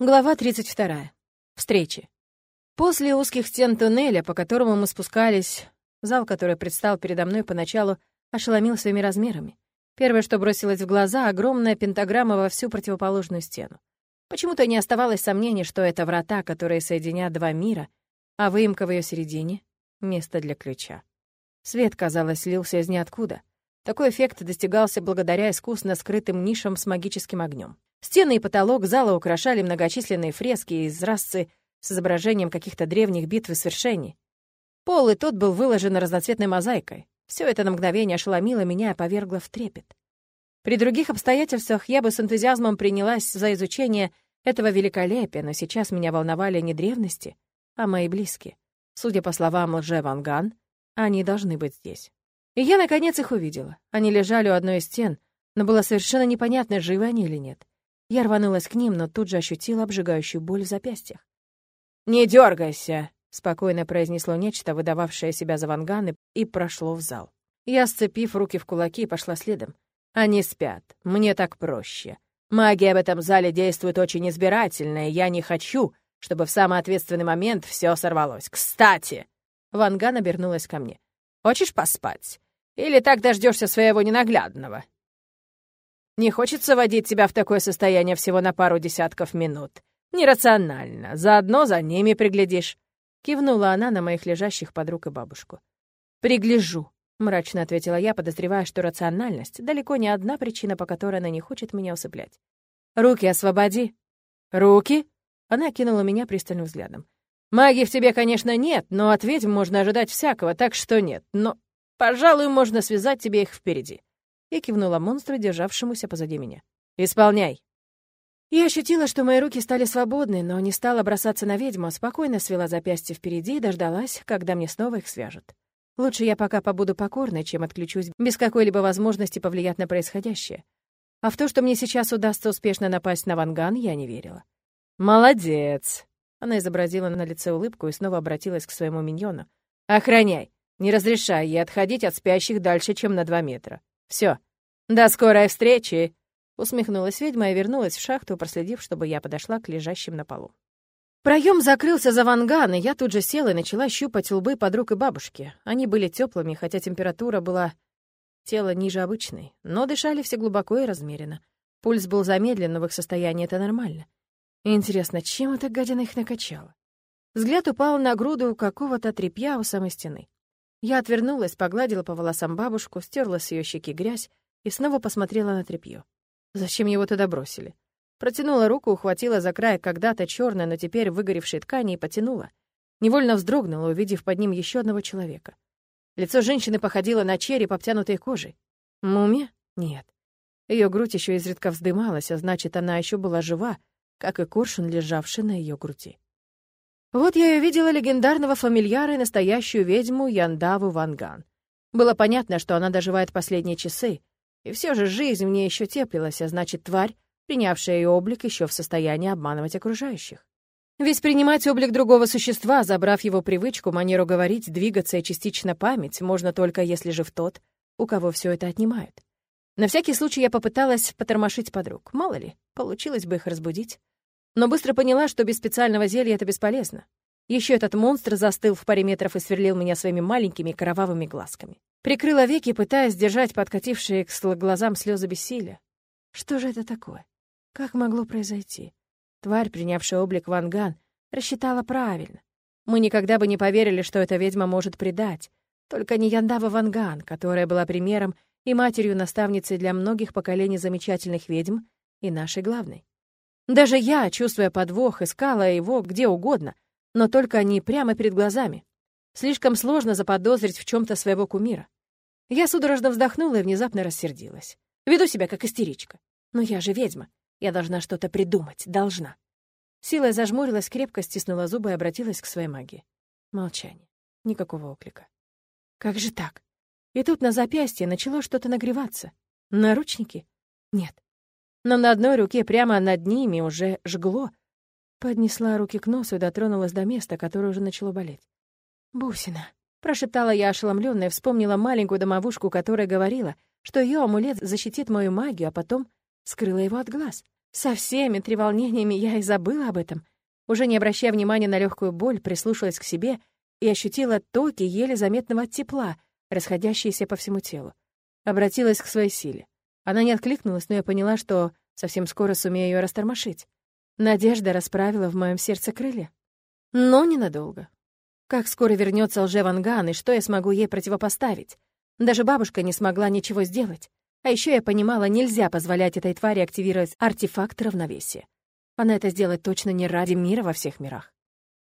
Глава 32. Встречи. После узких стен туннеля, по которому мы спускались, зал, который предстал передо мной поначалу, ошеломил своими размерами. Первое, что бросилось в глаза — огромная пентаграмма во всю противоположную стену. Почему-то не оставалось сомнений, что это врата, которые соединят два мира, а выемка в ее середине — место для ключа. Свет, казалось, лился из ниоткуда. Такой эффект достигался благодаря искусно скрытым нишам с магическим огнем. Стены и потолок зала украшали многочисленные фрески из расцы с изображением каких-то древних битв и свершений. Пол и тот был выложен разноцветной мозаикой. Все это на мгновение ошеломило меня и повергло в трепет. При других обстоятельствах я бы с энтузиазмом принялась за изучение этого великолепия, но сейчас меня волновали не древности, а мои близкие. Судя по словам лже-ванган, они должны быть здесь. И я, наконец, их увидела. Они лежали у одной из стен, но было совершенно непонятно, живы они или нет. Я рванулась к ним, но тут же ощутила обжигающую боль в запястьях. «Не дергайся!» — спокойно произнесло нечто, выдававшее себя за ванганы, и прошло в зал. Я, сцепив руки в кулаки, пошла следом. «Они спят. Мне так проще. Магия в этом зале действует очень избирательно, и я не хочу, чтобы в самый ответственный момент все сорвалось. Кстати!» Ванган обернулась ко мне. «Хочешь поспать? Или так дождешься своего ненаглядного?» Не хочется водить тебя в такое состояние всего на пару десятков минут. Нерационально. Заодно за ними приглядишь». Кивнула она на моих лежащих подруг и бабушку. «Пригляжу», — мрачно ответила я, подозревая, что рациональность — далеко не одна причина, по которой она не хочет меня усыплять. «Руки освободи». «Руки?» — она кинула меня пристальным взглядом. «Магии в тебе, конечно, нет, но от ведьм можно ожидать всякого, так что нет. Но, пожалуй, можно связать тебе их впереди и кивнула монстру, державшемуся позади меня. «Исполняй!» Я ощутила, что мои руки стали свободны, но не стала бросаться на ведьму, а спокойно свела запястье впереди и дождалась, когда мне снова их свяжут. Лучше я пока побуду покорной, чем отключусь без какой-либо возможности повлиять на происходящее. А в то, что мне сейчас удастся успешно напасть на Ванган, я не верила. «Молодец!» Она изобразила на лице улыбку и снова обратилась к своему миньону. «Охраняй! Не разрешай ей отходить от спящих дальше, чем на два метра. Все, до скорой встречи!» Усмехнулась ведьма и вернулась в шахту, проследив, чтобы я подошла к лежащим на полу. Проем закрылся за ванган, и я тут же села и начала щупать лбы подруг и бабушки. Они были теплыми, хотя температура была тело ниже обычной, но дышали все глубоко и размеренно. Пульс был замедлен, но в их состоянии это нормально. Интересно, чем эта гадина их накачала? Взгляд упал на груду какого-то тряпья у самой стены. Я отвернулась, погладила по волосам бабушку, стерла с ее щеки грязь и снова посмотрела на тряпье. Зачем его туда бросили? Протянула руку, ухватила за край когда-то черной, но теперь выгоревшей ткани и потянула. Невольно вздрогнула, увидев под ним еще одного человека. Лицо женщины походило на череп, обтянутой кожей. Мумия? Нет. Ее грудь еще изредка вздымалась, а значит, она еще была жива, как и коршун, лежавший на ее груди. Вот я и увидела легендарного фамильяра и настоящую ведьму Яндаву Ванган. Было понятно, что она доживает последние часы, и все же жизнь в ней еще теплилась, а значит, тварь, принявшая ее облик, еще в состоянии обманывать окружающих. Ведь принимать облик другого существа, забрав его привычку, манеру говорить, двигаться и частично память, можно только если жив тот, у кого все это отнимают. На всякий случай я попыталась потормошить подруг. Мало ли, получилось бы их разбудить но быстро поняла, что без специального зелья это бесполезно. Еще этот монстр застыл в паре метров и сверлил меня своими маленькими кровавыми глазками. Прикрыла веки, пытаясь держать подкатившие к глазам слезы бессилия. Что же это такое? Как могло произойти? Тварь, принявшая облик Ванган, рассчитала правильно. Мы никогда бы не поверили, что эта ведьма может предать. Только не Яндава Ванган, которая была примером и матерью-наставницей для многих поколений замечательных ведьм, и нашей главной. Даже я, чувствуя подвох, искала его где угодно, но только не прямо перед глазами. Слишком сложно заподозрить в чем то своего кумира. Я судорожно вздохнула и внезапно рассердилась. Веду себя как истеричка. Но я же ведьма. Я должна что-то придумать, должна. Силой зажмурилась, крепко стиснула зубы и обратилась к своей магии. Молчание. Никакого оклика. Как же так? И тут на запястье начало что-то нагреваться. Наручники? Нет но на одной руке прямо над ними уже жгло. Поднесла руки к носу и дотронулась до места, которое уже начало болеть. «Бусина», — прошептала я ошеломлённая, вспомнила маленькую домовушку, которая говорила, что ее амулет защитит мою магию, а потом скрыла его от глаз. Со всеми треволнениями я и забыла об этом. Уже не обращая внимания на легкую боль, прислушалась к себе и ощутила токи еле заметного тепла, расходящиеся по всему телу. Обратилась к своей силе. Она не откликнулась, но я поняла, что совсем скоро сумею ее растормошить. Надежда расправила в моем сердце крылья. Но ненадолго. Как скоро вернется лжеванган, и что я смогу ей противопоставить? Даже бабушка не смогла ничего сделать. А еще я понимала, нельзя позволять этой твари активировать артефакт равновесия. Она это сделает точно не ради мира во всех мирах.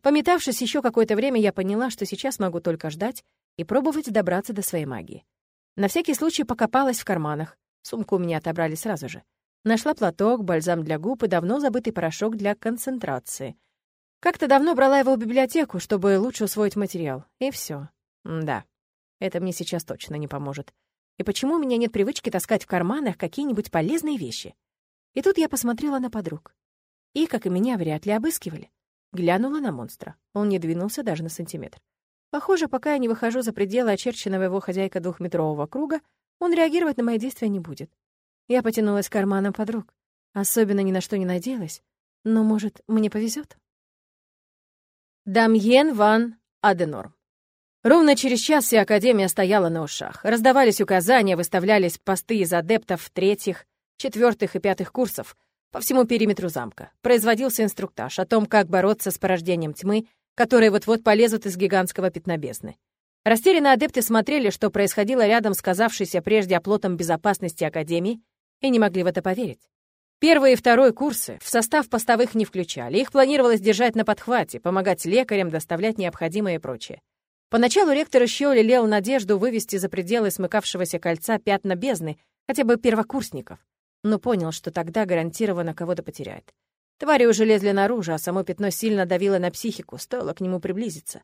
Пометавшись еще какое-то время, я поняла, что сейчас могу только ждать и пробовать добраться до своей магии. На всякий случай покопалась в карманах. Сумку у меня отобрали сразу же. Нашла платок, бальзам для губ и давно забытый порошок для концентрации. Как-то давно брала его в библиотеку, чтобы лучше усвоить материал. И все. Да, это мне сейчас точно не поможет. И почему у меня нет привычки таскать в карманах какие-нибудь полезные вещи? И тут я посмотрела на подруг. И, как и меня, вряд ли обыскивали. Глянула на монстра. Он не двинулся даже на сантиметр. Похоже, пока я не выхожу за пределы очерченного его хозяйка двухметрового круга, он реагировать на мои действия не будет. Я потянулась к карманам подруг. Особенно ни на что не надеялась. Но, может, мне повезет? Дамьен ван Аденорм. Ровно через час вся Академия стояла на ушах. Раздавались указания, выставлялись посты из адептов третьих, четвертых и пятых курсов по всему периметру замка. Производился инструктаж о том, как бороться с порождением тьмы, которые вот-вот полезут из гигантского пятна бездны. Растерянные адепты смотрели, что происходило рядом с казавшейся прежде оплотом безопасности Академии, и не могли в это поверить. Первый и второй курсы в состав постовых не включали. Их планировалось держать на подхвате, помогать лекарям, доставлять необходимое и прочее. Поначалу ректор еще лелеял надежду вывести за пределы смыкавшегося кольца пятна бездны хотя бы первокурсников, но понял, что тогда гарантированно кого-то потеряет. Твари уже лезли наружу, а само пятно сильно давило на психику, стоило к нему приблизиться.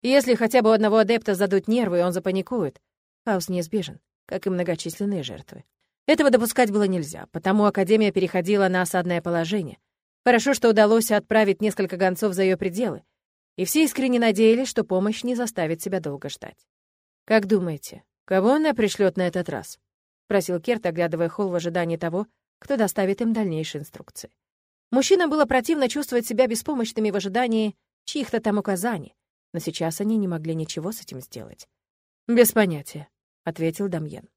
Если хотя бы у одного адепта задуть нервы, он запаникует, хаос неизбежен, как и многочисленные жертвы. Этого допускать было нельзя, потому Академия переходила на осадное положение. Хорошо, что удалось отправить несколько гонцов за ее пределы, и все искренне надеялись, что помощь не заставит себя долго ждать. «Как думаете, кого она пришлет на этот раз?» — спросил Керт, оглядывая холл в ожидании того, кто доставит им дальнейшие инструкции. Мужчинам было противно чувствовать себя беспомощными в ожидании чьих-то там указаний, но сейчас они не могли ничего с этим сделать. «Без понятия», — ответил Дамьен.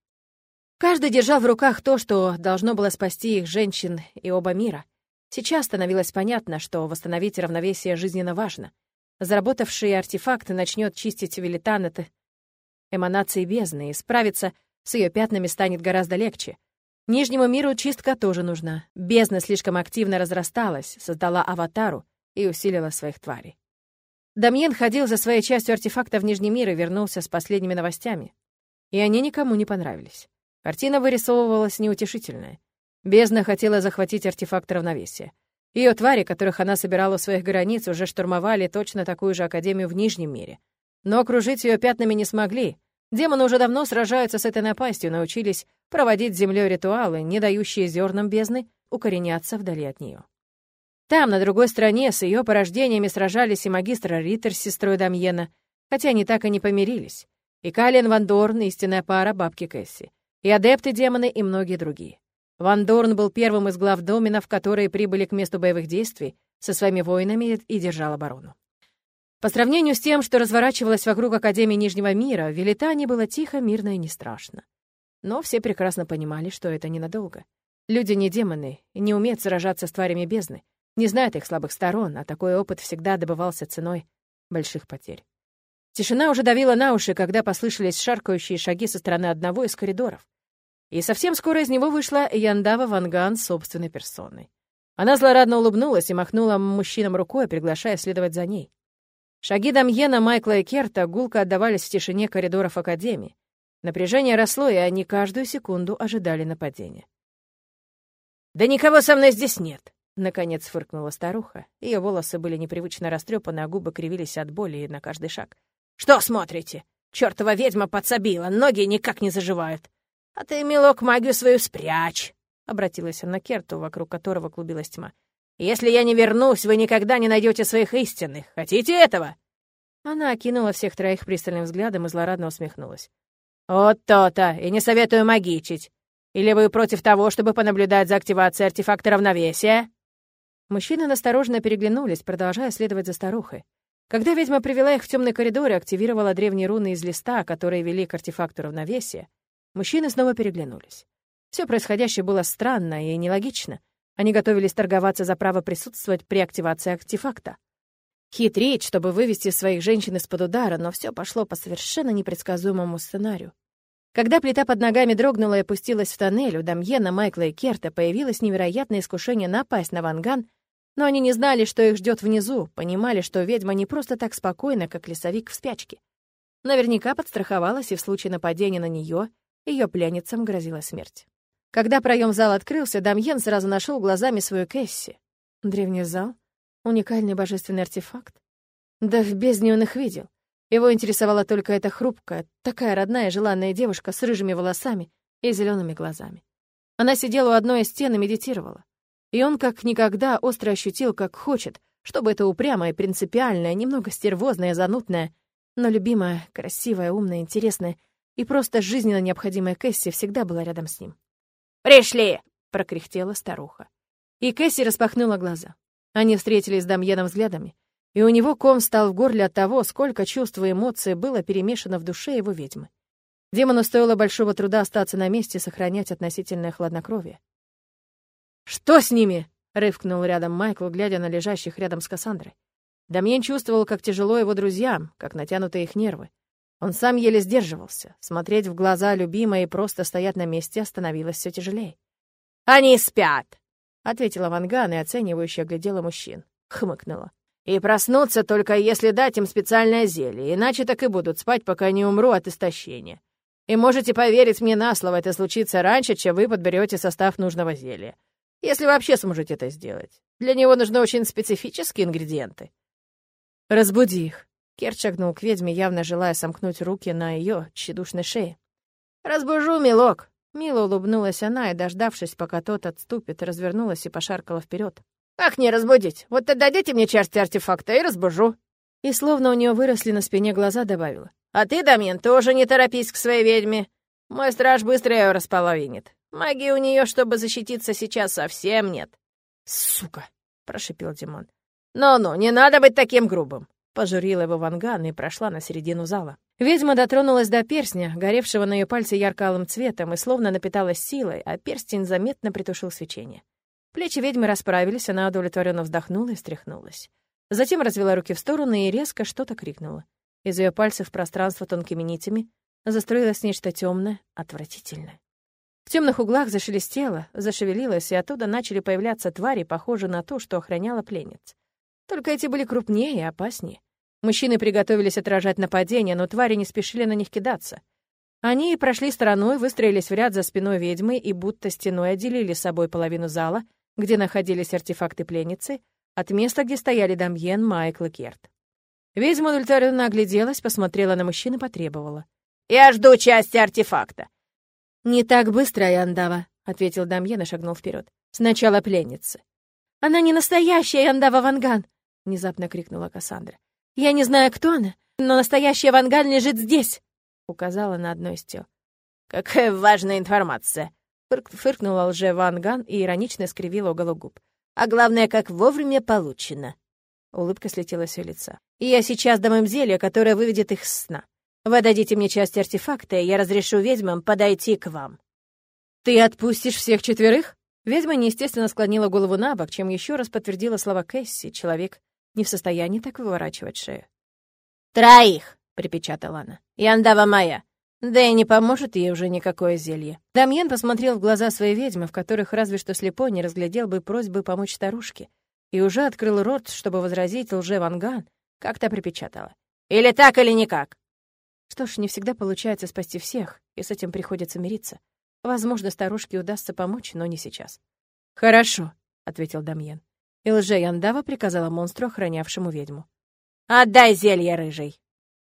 Каждый держал в руках то, что должно было спасти их женщин и оба мира. Сейчас становилось понятно, что восстановить равновесие жизненно важно — Заработавший артефакт начнет чистить Велитан от эманации бездны, и справиться с ее пятнами станет гораздо легче. Нижнему миру чистка тоже нужна. Бездна слишком активно разрасталась, создала аватару и усилила своих тварей. Дамьен ходил за своей частью артефакта в Нижний мир и вернулся с последними новостями. И они никому не понравились. Картина вырисовывалась неутешительная. Бездна хотела захватить артефакт равновесия. Ее твари, которых она собирала у своих границ, уже штурмовали точно такую же академию в Нижнем мире. Но окружить ее пятнами не смогли. Демоны уже давно сражаются с этой напастью, научились проводить с землей ритуалы, не дающие зернам бездны укореняться вдали от нее. Там, на другой стороне, с ее порождениями сражались и магистр Риттер с сестрой Дамьена, хотя они так и не помирились, и Калиен Ван Дорн, истинная пара бабки Кэсси, и адепты-демоны, и многие другие. Ван Дорн был первым из глав доменов, которые прибыли к месту боевых действий со своими воинами и держал оборону. По сравнению с тем, что разворачивалось вокруг Академии Нижнего мира, в Велитане было тихо, мирно и не страшно. Но все прекрасно понимали, что это ненадолго. Люди не демоны, не умеют сражаться с тварями бездны, не знают их слабых сторон, а такой опыт всегда добывался ценой больших потерь. Тишина уже давила на уши, когда послышались шаркающие шаги со стороны одного из коридоров. И совсем скоро из него вышла Яндава Ванган собственной персоной. Она злорадно улыбнулась и махнула мужчинам рукой, приглашая следовать за ней. Шаги Дамьена, Майкла и Керта гулко отдавались в тишине коридоров Академии. Напряжение росло, и они каждую секунду ожидали нападения. «Да никого со мной здесь нет!» — наконец фыркнула старуха. Ее волосы были непривычно растрепаны, а губы кривились от боли на каждый шаг. «Что смотрите? Чёртова ведьма подсобила, ноги никак не заживают. «А ты, милок, магию свою спрячь!» — обратилась она к Керту, вокруг которого клубилась тьма. «Если я не вернусь, вы никогда не найдете своих истинных. Хотите этого?» Она окинула всех троих пристальным взглядом и злорадно усмехнулась. «Вот то-то! И не советую магичить. Или вы против того, чтобы понаблюдать за активацией артефакта равновесия?» Мужчины настороженно переглянулись, продолжая следовать за старухой. Когда ведьма привела их в темный коридор и активировала древние руны из листа, которые вели к артефакту равновесия, мужчины снова переглянулись. Все происходящее было странно и нелогично. Они готовились торговаться за право присутствовать при активации артефакта. Хитрить, чтобы вывести своих женщин из-под удара, но все пошло по совершенно непредсказуемому сценарию. Когда плита под ногами дрогнула и опустилась в тоннель, у Дамьена, Майкла и Керта появилось невероятное искушение напасть на Ванган, но они не знали, что их ждет внизу, понимали, что ведьма не просто так спокойна, как лесовик в спячке. Наверняка подстраховалась, и в случае нападения на нее ее пленницам грозила смерть. Когда проем зала открылся, Дамьен сразу нашел глазами свою Кэсси. Древний зал? Уникальный божественный артефакт? Да в бездне он их видел. Его интересовала только эта хрупкая, такая родная желанная девушка с рыжими волосами и зелеными глазами. Она сидела у одной из стен и медитировала. И он как никогда остро ощутил, как хочет, чтобы эта упрямая, принципиальная, немного стервозная, занудная, но любимая, красивая, умная, интересная и просто жизненно необходимая Кэсси всегда была рядом с ним. «Пришли!» — прокряхтела старуха. И Кэсси распахнула глаза. Они встретились с Дамьеном взглядами, и у него ком стал в горле от того, сколько чувств и эмоций было перемешано в душе его ведьмы. Демону стоило большого труда остаться на месте и сохранять относительное хладнокровие. «Что с ними?» — рывкнул рядом Майкл, глядя на лежащих рядом с Кассандрой. Дамьен чувствовал, как тяжело его друзьям, как натянуты их нервы. Он сам еле сдерживался. Смотреть в глаза любимой и просто стоять на месте становилось все тяжелее. «Они спят!» — ответила Ванган и оценивающе оглядела мужчин. Хмыкнула. «И проснуться только если дать им специальное зелье, иначе так и будут спать, пока не умру от истощения. И можете поверить мне на слово, это случится раньше, чем вы подберете состав нужного зелья. Если вообще сможете это сделать. Для него нужны очень специфические ингредиенты. Разбуди их. Керт шагнул к ведьме, явно желая сомкнуть руки на ее тщедушной шее. «Разбужу, милок!» Мило улыбнулась она и, дождавшись, пока тот отступит, развернулась и пошаркала вперед. «Как не разбудить? Вот тогда дайте мне части артефакта и разбужу». И словно у нее выросли на спине глаза, добавила. «А ты, Дамин, тоже не торопись к своей ведьме. Мой страж быстро ее располовинит. Магии у нее, чтобы защититься, сейчас совсем нет. Сука, прошипел Димон. Ну-ну, не надо быть таким грубым. Пожурила его Ванган и прошла на середину зала. Ведьма дотронулась до перстня, горевшего на ее пальце ярко-алым цветом, и словно напиталась силой, а перстень заметно притушил свечение. Плечи ведьмы расправились, она удовлетворенно вздохнула и встряхнулась. Затем развела руки в стороны и резко что-то крикнула. Из ее пальцев пространство тонкими нитями застроилось нечто темное, отвратительное. В темных углах зашелестело, зашевелилось, и оттуда начали появляться твари, похожие на то, что охраняло пленниц. Только эти были крупнее и опаснее. Мужчины приготовились отражать нападение, но твари не спешили на них кидаться. Они прошли стороной, выстроились в ряд за спиной ведьмы и будто стеной отделили с собой половину зала, где находились артефакты пленницы, от места, где стояли Дамьен, Майкл и Керт. Ведьма удовлетворенно огляделась, посмотрела на мужчин и потребовала. «Я жду части артефакта. «Не так быстро, Яндава», — ответил Дамьен и шагнул вперед. «Сначала пленница». «Она не настоящая Яндава Ванган!» — внезапно крикнула Кассандра. «Я не знаю, кто она, но настоящая Ванган лежит здесь!» — указала на одно из тел. «Какая важная информация!» Фырк фыркнула лже Ванган и иронично скривила уголок губ. «А главное, как вовремя получено!» Улыбка слетела с ее лица. «И я сейчас дам им зелье, которое выведет их с сна. Вы дадите мне часть артефакта, и я разрешу ведьмам подойти к вам». «Ты отпустишь всех четверых?» Ведьма неестественно склонила голову на бок, чем еще раз подтвердила слова Кэсси. Человек не в состоянии так выворачивать шею. «Троих!» — припечатала она. «Яндава моя. Да и не поможет ей уже никакое зелье». Дамьен посмотрел в глаза своей ведьмы, в которых разве что слепой не разглядел бы просьбы помочь старушке, и уже открыл рот, чтобы возразить лже Ванган, как-то припечатала. «Или так, или никак. Что ж, не всегда получается спасти всех, и с этим приходится мириться. Возможно, старушке удастся помочь, но не сейчас. «Хорошо», — ответил Дамьен. И лже Яндава приказала монстру, охранявшему ведьму. «Отдай зелье, рыжий!»